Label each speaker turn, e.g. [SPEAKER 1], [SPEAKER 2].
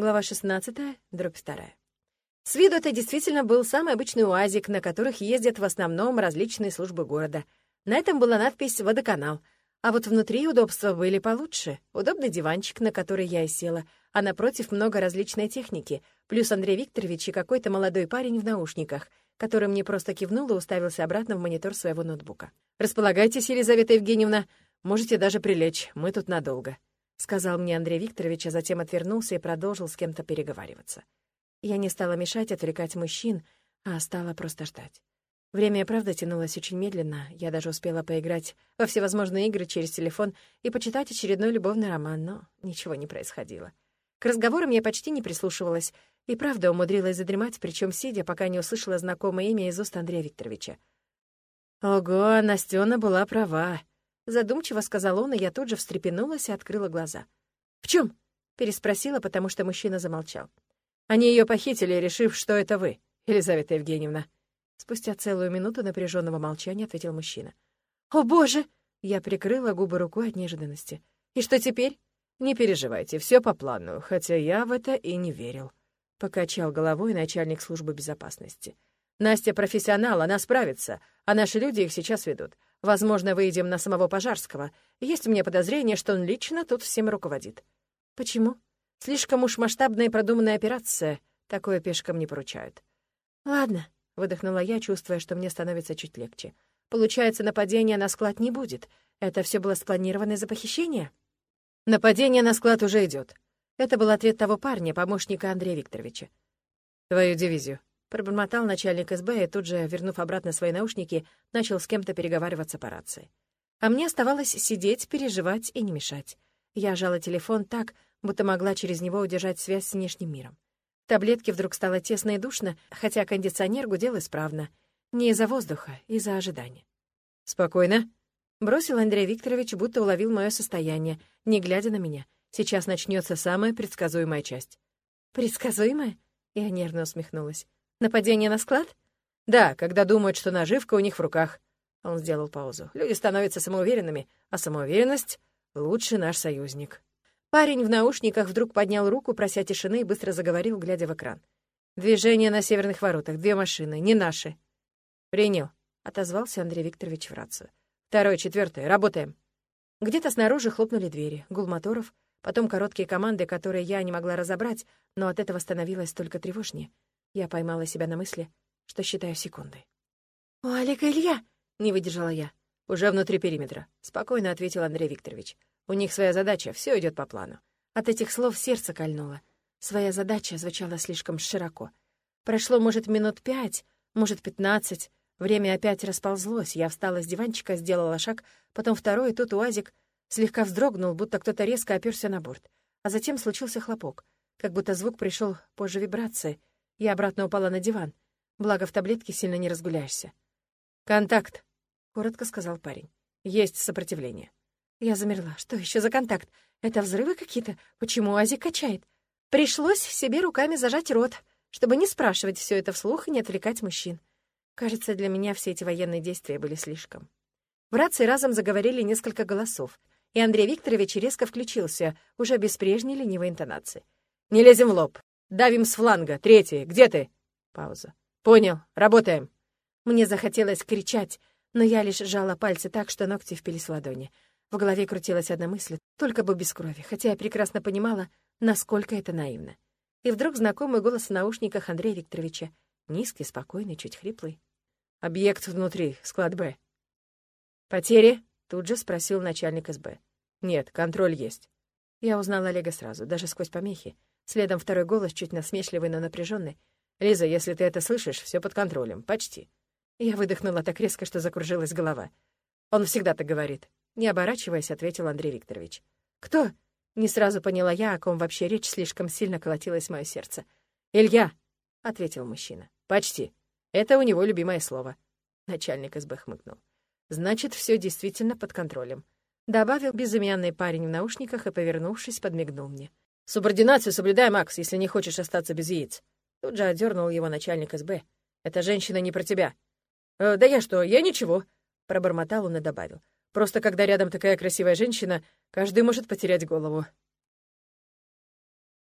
[SPEAKER 1] Глава 16, дробь 2. С виду это действительно был самый обычный уазик, на которых ездят в основном различные службы города. На этом была надпись «Водоканал», а вот внутри удобства были получше. Удобный диванчик, на который я и села, а напротив много различной техники, плюс Андрей Викторович и какой-то молодой парень в наушниках, который мне просто кивнул и уставился обратно в монитор своего ноутбука. «Располагайтесь, Елизавета Евгеньевна, можете даже прилечь, мы тут надолго», — сказал мне Андрей Викторович, а затем отвернулся и продолжил с кем-то переговариваться. Я не стала мешать, отвлекать мужчин, а стала просто ждать. Время, правда, тянулось очень медленно. Я даже успела поиграть во всевозможные игры через телефон и почитать очередной любовный роман, но ничего не происходило. К разговорам я почти не прислушивалась, и правда умудрилась задремать, причем сидя, пока не услышала знакомое имя из уст Андрея Викторовича. «Ого, Настена была права», Задумчиво сказал он, и я тут же встрепенулась и открыла глаза. «В чем? переспросила, потому что мужчина замолчал. «Они ее похитили, решив, что это вы, Елизавета Евгеньевна». Спустя целую минуту напряженного молчания ответил мужчина. «О, боже!» Я прикрыла губы рукой от неожиданности. «И что теперь?» «Не переживайте, все по плану, хотя я в это и не верил», — покачал головой начальник службы безопасности. «Настя профессионал, она справится, а наши люди их сейчас ведут. Возможно, выйдем на самого Пожарского. Есть у меня подозрение, что он лично тут всем руководит. Почему? Слишком уж масштабная и продуманная операция. Такое пешкам не поручают. Ладно, выдохнула я, чувствуя, что мне становится чуть легче. Получается, нападения на склад не будет. Это все было спланировано из-за похищения? Нападение на склад уже идет. Это был ответ того парня, помощника Андрея Викторовича. Твою дивизию. Пробормотал начальник СБ и тут же, вернув обратно свои наушники, начал с кем-то переговариваться по рации. А мне оставалось сидеть, переживать и не мешать. Я жала телефон так, будто могла через него удержать связь с внешним миром. В таблетке вдруг стало тесно и душно, хотя кондиционер гудел исправно. Не из-за воздуха, из-за ожидания. «Спокойно», — бросил Андрей Викторович, будто уловил мое состояние, не глядя на меня. «Сейчас начнется самая предсказуемая часть». «Предсказуемая?» — я нервно усмехнулась. Нападение на склад? Да, когда думают, что наживка у них в руках. Он сделал паузу. Люди становятся самоуверенными, а самоуверенность — лучший наш союзник. Парень в наушниках вдруг поднял руку, прося тишины, и быстро заговорил, глядя в экран. «Движение на северных воротах, две машины, не наши». «Принял», — отозвался Андрей Викторович в рацию. «Второй, четвертый, работаем». Где-то снаружи хлопнули двери, гул моторов, потом короткие команды, которые я не могла разобрать, но от этого становилось только тревожнее. Я поймала себя на мысли, что считаю секунды. «У Олега Илья!» — не выдержала я. «Уже внутри периметра», — спокойно ответил Андрей Викторович. «У них своя задача, все идет по плану». От этих слов сердце кольнуло. Своя задача звучала слишком широко. Прошло, может, минут пять, может, пятнадцать. Время опять расползлось. Я встала с диванчика, сделала шаг, потом второй, и тут УАЗик слегка вздрогнул, будто кто-то резко оперся на борт. А затем случился хлопок, как будто звук пришел позже вибрации, я обратно упала на диван. Благо, в таблетке сильно не разгуляешься. «Контакт», — коротко сказал парень. «Есть сопротивление». Я замерла. Что еще за контакт? Это взрывы какие-то? Почему Ази качает? Пришлось себе руками зажать рот, чтобы не спрашивать все это вслух и не отвлекать мужчин. Кажется, для меня все эти военные действия были слишком. В рации разом заговорили несколько голосов, и Андрей Викторович резко включился, уже без прежней ленивой интонации. «Не лезем в лоб. Давим с фланга. Третий. Где ты?» Пауза. «Понял. Работаем». Мне захотелось кричать, но я лишь сжала пальцы так, что ногти впились в ладони. В голове крутилась одна мысль, только бы без крови, хотя я прекрасно понимала, насколько это наивно. И вдруг знакомый голос в наушниках Андрея Викторовича. Низкий, спокойный, чуть хриплый. «Объект внутри, склад Б». «Потери?» — тут же спросил начальник СБ. «Нет, контроль есть». Я узнала Олега сразу, даже сквозь помехи. Следом второй голос, чуть насмешливый, но напряженный. «Лиза, если ты это слышишь, все под контролем. Почти». Я выдохнула так резко, что закружилась голова. «Он всегда так говорит». Не оборачиваясь, ответил Андрей Викторович. «Кто?» Не сразу поняла я, о ком вообще речь, слишком сильно колотилось мое сердце. «Илья», — ответил мужчина. «Почти. Это у него любимое слово». Начальник СБ хмыкнул. «Значит, все действительно под контролем», — добавил безымянный парень в наушниках и, повернувшись, подмигнул мне. «Субординацию соблюдай, Макс, если не хочешь остаться без яиц». Тут же одернул его начальник СБ. «Эта женщина не про тебя». «Э, «Да я что, я ничего», — пробормотал он и добавил. «Просто когда рядом такая красивая женщина, каждый может потерять голову».